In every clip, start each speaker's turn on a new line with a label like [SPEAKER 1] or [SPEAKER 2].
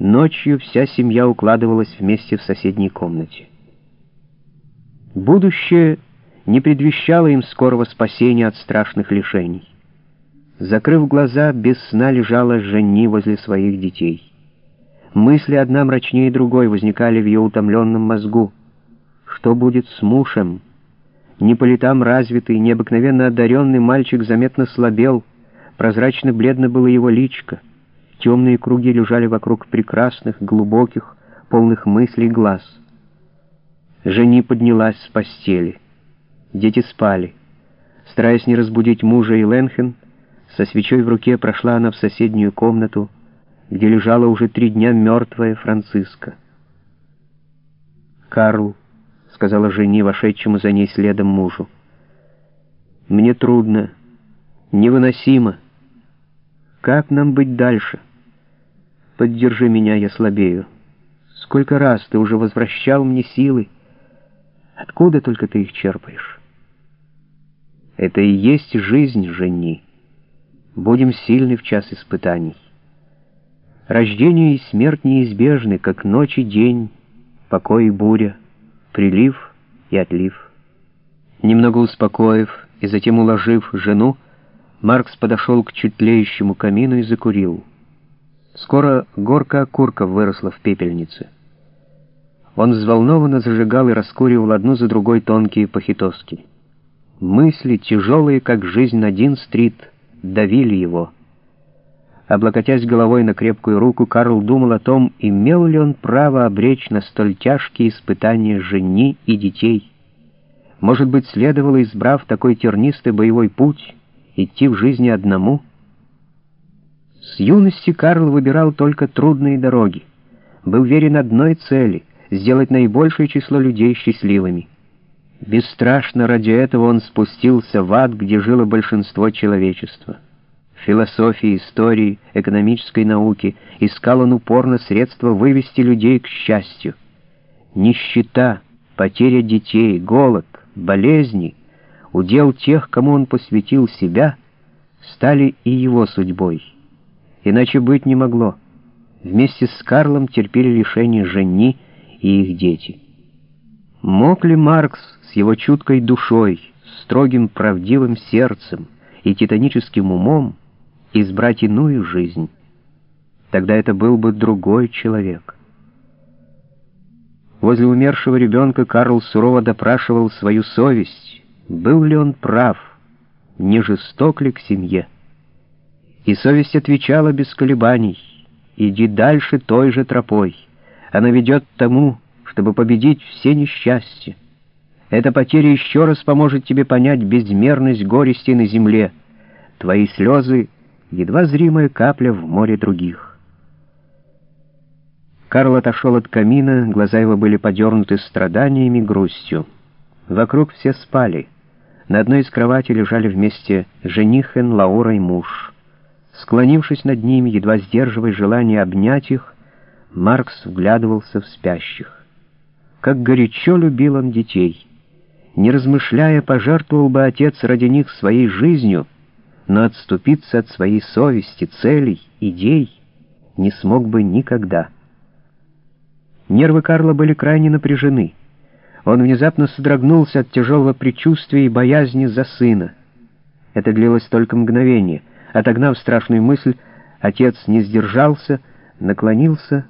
[SPEAKER 1] Ночью вся семья укладывалась вместе в соседней комнате. Будущее не предвещало им скорого спасения от страшных лишений. Закрыв глаза, без сна лежала Жени возле своих детей. Мысли одна мрачнее другой возникали в ее утомленном мозгу. Что будет с мужем? Не по летам развитый, необыкновенно одаренный мальчик заметно слабел, прозрачно-бледно было его личко — Темные круги лежали вокруг прекрасных, глубоких, полных мыслей глаз. Жени поднялась с постели. Дети спали. Стараясь не разбудить мужа и Ленхен, со свечой в руке прошла она в соседнюю комнату, где лежала уже три дня мертвая Франциска. «Карл», — сказала жени, вошедшему за ней следом мужу, — «мне трудно, невыносимо. Как нам быть дальше?» Поддержи меня, я слабею. Сколько раз ты уже возвращал мне силы. Откуда только ты их черпаешь? Это и есть жизнь, жени. Будем сильны в час испытаний. Рождение и смерть неизбежны, как ночь и день, покой и буря, прилив и отлив. Немного успокоив и затем уложив жену, Маркс подошел к чуть тлеющему камину и закурил. Скоро горка окурков выросла в пепельнице. Он взволнованно зажигал и раскуривал одну за другой тонкие похитоски. Мысли, тяжелые, как жизнь на Дин-стрит, давили его. Облокотясь головой на крепкую руку, Карл думал о том, имел ли он право обречь на столь тяжкие испытания жени и детей. Может быть, следовало, избрав такой тернистый боевой путь, идти в жизни одному — с юности Карл выбирал только трудные дороги. Был верен одной цели — сделать наибольшее число людей счастливыми. Бесстрашно ради этого он спустился в ад, где жило большинство человечества. Философии, истории, экономической науке искал он упорно средства вывести людей к счастью. Нищета, потеря детей, голод, болезни, удел тех, кому он посвятил себя, стали и его судьбой. Иначе быть не могло. Вместе с Карлом терпели лишение жени и их дети. Мог ли Маркс с его чуткой душой, строгим правдивым сердцем и титаническим умом избрать иную жизнь? Тогда это был бы другой человек. Возле умершего ребенка Карл сурово допрашивал свою совесть, был ли он прав, не жесток ли к семье. И совесть отвечала без колебаний, «Иди дальше той же тропой. Она ведет к тому, чтобы победить все несчастья. Эта потеря еще раз поможет тебе понять безмерность горести на земле. Твои слезы — едва зримая капля в море других». Карл отошел от камина, глаза его были подернуты страданиями и грустью. Вокруг все спали. На одной из кроватей лежали вместе женихен, Лаура и муж. Склонившись над ними, едва сдерживая желание обнять их, Маркс вглядывался в спящих. Как горячо любил он детей. Не размышляя, пожертвовал бы отец ради них своей жизнью, но отступиться от своей совести, целей, идей не смог бы никогда. Нервы Карла были крайне напряжены. Он внезапно содрогнулся от тяжелого предчувствия и боязни за сына. Это длилось только мгновение — Отогнав страшную мысль, отец не сдержался, наклонился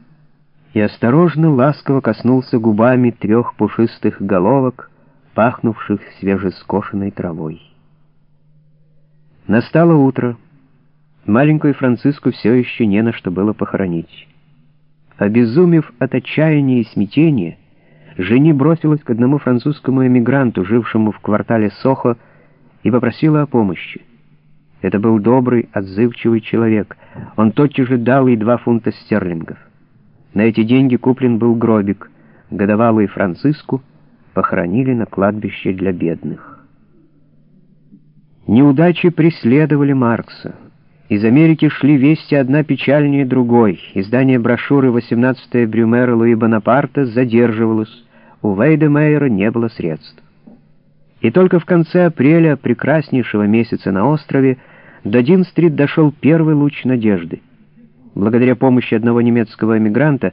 [SPEAKER 1] и осторожно, ласково коснулся губами трех пушистых головок, пахнувших свежескошенной травой. Настало утро. Маленькую Франциску все еще не на что было похоронить. Обезумев от отчаяния и смятения, жени бросилась к одному французскому эмигранту, жившему в квартале Сохо, и попросила о помощи. Это был добрый, отзывчивый человек. Он тотчас же дал ей два фунта стерлингов. На эти деньги куплен был гробик. Годовалую Франциску похоронили на кладбище для бедных. Неудачи преследовали Маркса. Из Америки шли вести одна печальнее другой. Издание брошюры «18 Брюмера Луи Бонапарта» задерживалось. У Вейдемейера не было средств. И только в конце апреля прекраснейшего месяца на острове до Дин-стрит дошел первый луч надежды. Благодаря помощи одного немецкого эмигранта